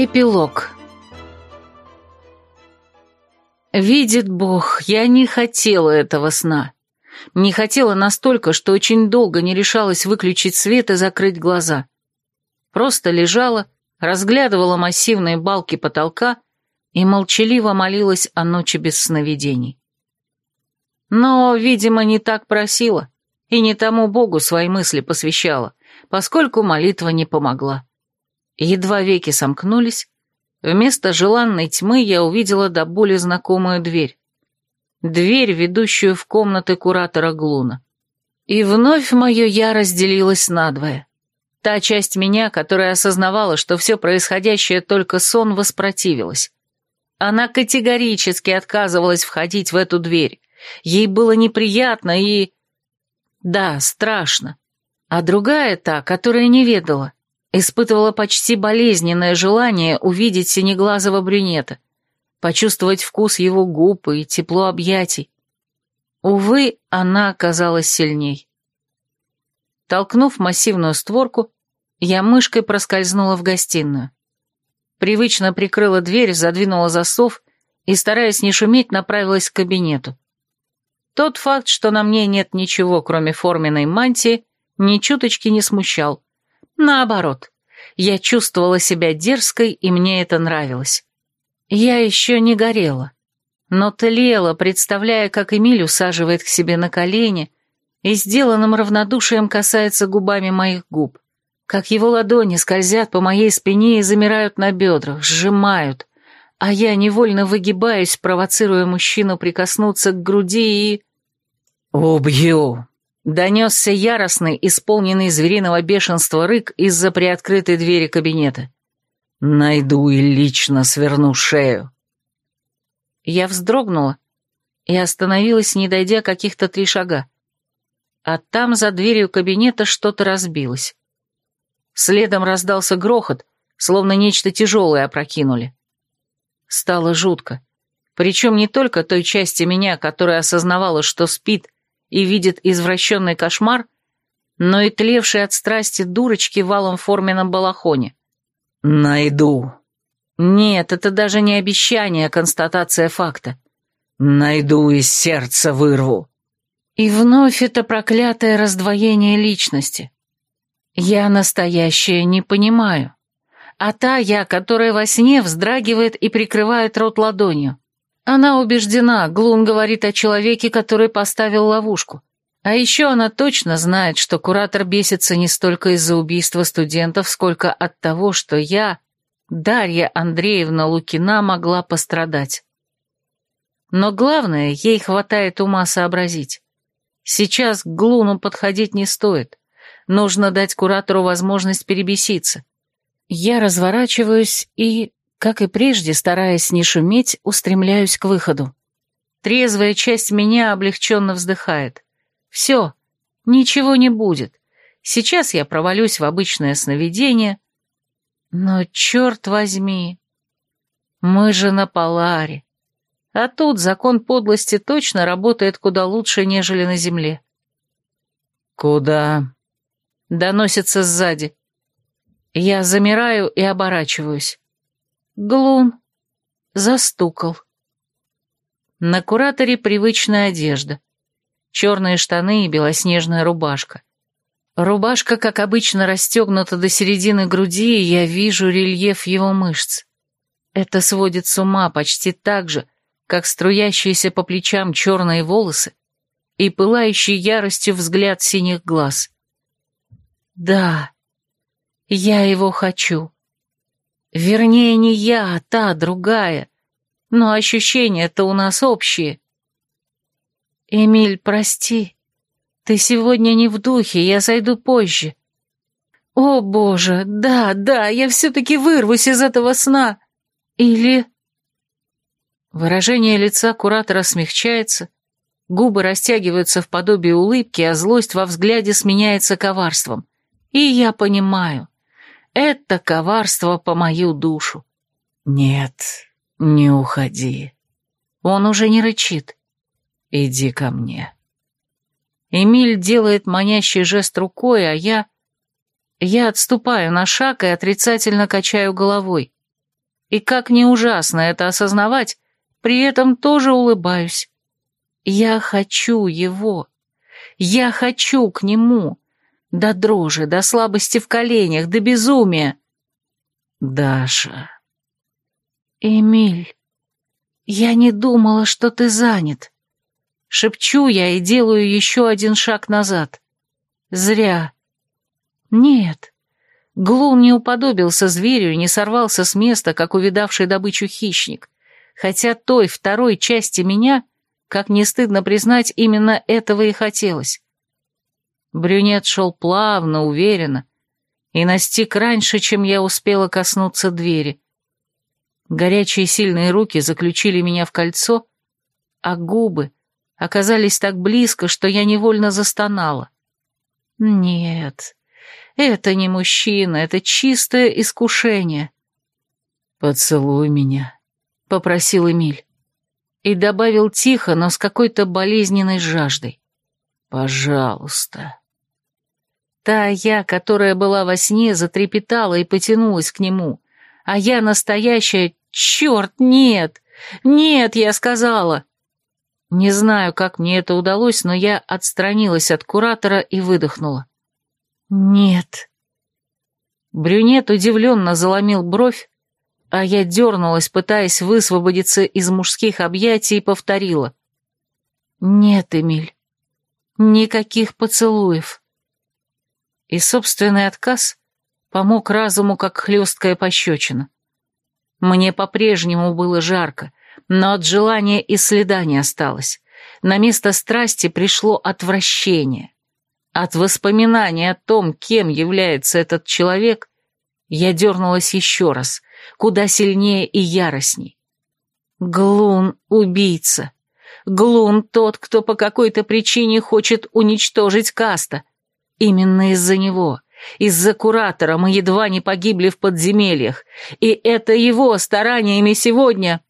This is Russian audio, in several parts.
Эпилог. Видит Бог, я не хотела этого сна. Не хотела настолько, что очень долго не решалась выключить свет и закрыть глаза. Просто лежала, разглядывала массивные балки потолка и молчаливо молилась о ночи без сновидений. Но, видимо, не так просила и не тому Богу свои мысли посвящала, поскольку молитва не помогла. Едва веки сомкнулись, вместо желанной тьмы я увидела до боли знакомую дверь. Дверь, ведущую в комнаты куратора Глуна. И вновь мое «я» разделилось надвое. Та часть меня, которая осознавала, что все происходящее только сон, воспротивилась. Она категорически отказывалась входить в эту дверь. Ей было неприятно и... Да, страшно. А другая та, которая не ведала, Испытывала почти болезненное желание увидеть синеглазого брюнета, почувствовать вкус его губ и тепло объятий. Увы, она оказалась сильней. Толкнув массивную створку, я мышкой проскользнула в гостиную. Привычно прикрыла дверь, задвинула засов и, стараясь не шуметь, направилась к кабинету. Тот факт, что на мне нет ничего, кроме форменной мантии, ни чуточки не смущал. Наоборот, я чувствовала себя дерзкой, и мне это нравилось. Я еще не горела, но тлела, представляя, как Эмиль усаживает к себе на колени и сделанным равнодушием касается губами моих губ, как его ладони скользят по моей спине и замирают на бедрах, сжимают, а я невольно выгибаюсь, провоцируя мужчину прикоснуться к груди и... «Убью!» Донесся яростный, исполненный звериного бешенства рык из-за приоткрытой двери кабинета. «Найду и лично сверну шею». Я вздрогнула и остановилась, не дойдя каких-то три шага. А там за дверью кабинета что-то разбилось. Следом раздался грохот, словно нечто тяжелое опрокинули. Стало жутко. Причем не только той части меня, которая осознавала, что спит, и видит извращенный кошмар, но и тлевший от страсти дурочки валом форме на балахоне. «Найду». Нет, это даже не обещание, а констатация факта. «Найду и сердце вырву». И вновь это проклятое раздвоение личности. Я настоящее не понимаю. А та я, которая во сне вздрагивает и прикрывает рот ладонью. Она убеждена, Глун говорит о человеке, который поставил ловушку. А еще она точно знает, что куратор бесится не столько из-за убийства студентов, сколько от того, что я, Дарья Андреевна Лукина, могла пострадать. Но главное, ей хватает ума сообразить. Сейчас к Глуну подходить не стоит. Нужно дать куратору возможность перебеситься. Я разворачиваюсь и как и прежде, стараясь не шуметь, устремляюсь к выходу. Трезвая часть меня облегченно вздыхает. Все, ничего не будет. Сейчас я провалюсь в обычное сновидение. Но черт возьми, мы же на Поларе. А тут закон подлости точно работает куда лучше, нежели на Земле. «Куда?» — доносится сзади. Я замираю и оборачиваюсь. Глун. Застукал. На кураторе привычная одежда. Черные штаны и белоснежная рубашка. Рубашка, как обычно, расстегнута до середины груди, и я вижу рельеф его мышц. Это сводит с ума почти так же, как струящиеся по плечам черные волосы и пылающий яростью взгляд синих глаз. Да, я его хочу. Вернее, не я, а та, другая. Но ощущения-то у нас общие. Эмиль, прости. Ты сегодня не в духе, я зайду позже. О, боже, да, да, я все-таки вырвусь из этого сна. Или... Выражение лица куратора смягчается, губы растягиваются в подобие улыбки, а злость во взгляде сменяется коварством. И я понимаю. Это коварство по мою душу. Нет, не уходи. Он уже не рычит. Иди ко мне. Эмиль делает манящий жест рукой, а я... Я отступаю на шаг и отрицательно качаю головой. И как не ужасно это осознавать, при этом тоже улыбаюсь. Я хочу его. Я хочу к нему. До дрожи, до слабости в коленях, до безумия. Даша. Эмиль, я не думала, что ты занят. Шепчу я и делаю еще один шаг назад. Зря. Нет. Глун не уподобился зверю и не сорвался с места, как увидавший добычу хищник. Хотя той второй части меня, как не стыдно признать, именно этого и хотелось. Брюнет шел плавно, уверенно, и настиг раньше, чем я успела коснуться двери. Горячие сильные руки заключили меня в кольцо, а губы оказались так близко, что я невольно застонала. «Нет, это не мужчина, это чистое искушение». «Поцелуй меня», — попросил Эмиль. И добавил тихо, но с какой-то болезненной жаждой. Пожалуйста. Та я, которая была во сне, затрепетала и потянулась к нему, а я настоящая... Черт, нет! Нет, я сказала! Не знаю, как мне это удалось, но я отстранилась от куратора и выдохнула. Нет. Брюнет удивленно заломил бровь, а я дернулась, пытаясь высвободиться из мужских объятий, и повторила. «Нет, Эмиль, Никаких поцелуев. И собственный отказ помог разуму, как хлесткая пощечина. Мне по-прежнему было жарко, но от желания и следа не осталось. На место страсти пришло отвращение. От воспоминания о том, кем является этот человек, я дернулась еще раз, куда сильнее и яростней. Глун — убийца. Глун тот, кто по какой-то причине хочет уничтожить Каста. Именно из-за него, из-за Куратора мы едва не погибли в подземельях, и это его стараниями сегодня...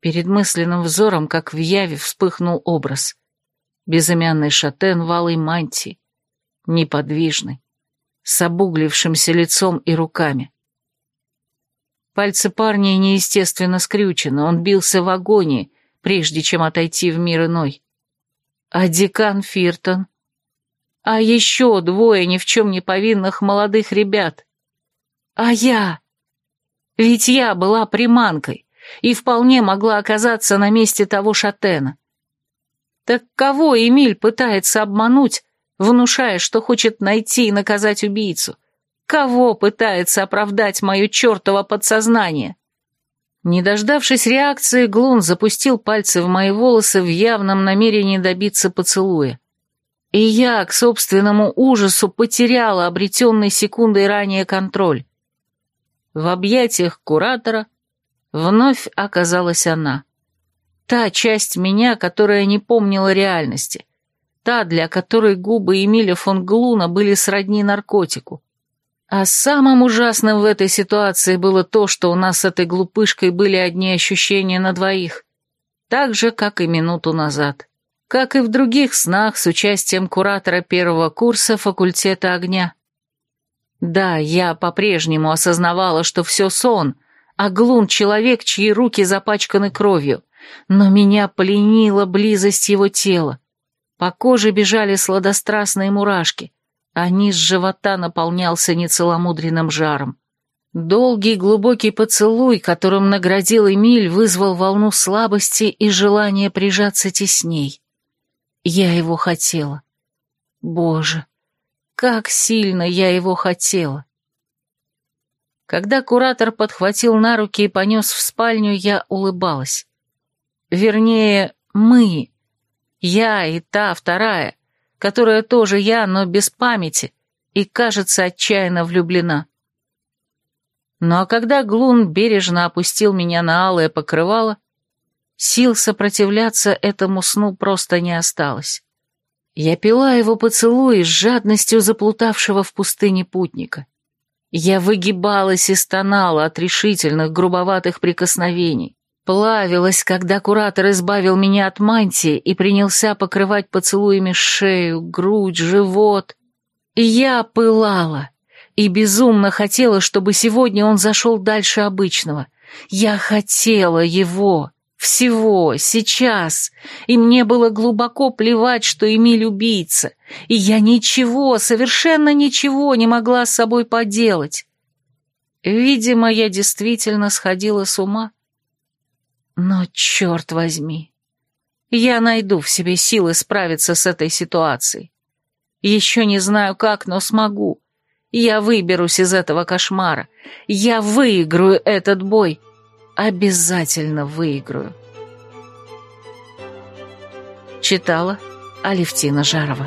Перед мысленным взором, как в яве, вспыхнул образ. Безымянный шатен в алой мантии, неподвижный, с обуглившимся лицом и руками. Пальцы парня неестественно скрючены, он бился в агонии, прежде чем отойти в мир иной. А декан Фиртон? А еще двое ни в чем не повинных молодых ребят? А я? Ведь я была приманкой и вполне могла оказаться на месте того шатена. Так кого Эмиль пытается обмануть, внушая, что хочет найти и наказать убийцу? Кого пытается оправдать мое чертово подсознание? Не дождавшись реакции, Глун запустил пальцы в мои волосы в явном намерении добиться поцелуя. И я, к собственному ужасу, потеряла обретенный секундой ранее контроль. В объятиях куратора вновь оказалась она. Та часть меня, которая не помнила реальности. Та, для которой губы Эмиля фон Глуна были сродни наркотику. А самым ужасным в этой ситуации было то, что у нас с этой глупышкой были одни ощущения на двоих. Так же, как и минуту назад. Как и в других снах с участием куратора первого курса факультета огня. Да, я по-прежнему осознавала, что все сон, а Глун — человек, чьи руки запачканы кровью, но меня пленила близость его тела. По коже бежали сладострастные мурашки а низ живота наполнялся нецеломудренным жаром. Долгий глубокий поцелуй, которым наградил Эмиль, вызвал волну слабости и желание прижаться тесней. Я его хотела. Боже, как сильно я его хотела. Когда куратор подхватил на руки и понес в спальню, я улыбалась. Вернее, мы. Я и та вторая, которая тоже я, но без памяти, и, кажется, отчаянно влюблена. Ну а когда Глун бережно опустил меня на алое покрывало, сил сопротивляться этому сну просто не осталось. Я пила его поцелуи с жадностью заплутавшего в пустыне путника. Я выгибалась и стонала от решительных, грубоватых прикосновений, Плавилась, когда куратор избавил меня от мантии и принялся покрывать поцелуями шею, грудь, живот. Я пылала и безумно хотела, чтобы сегодня он зашел дальше обычного. Я хотела его, всего, сейчас, и мне было глубоко плевать, что Эмиль убийца, и я ничего, совершенно ничего не могла с собой поделать. Видимо, я действительно сходила с ума, но черт возьми, я найду в себе силы справиться с этой ситуацией. Еще не знаю как, но смогу. Я выберусь из этого кошмара. Я выиграю этот бой. Обязательно выиграю. Читала Алевтина Жарова.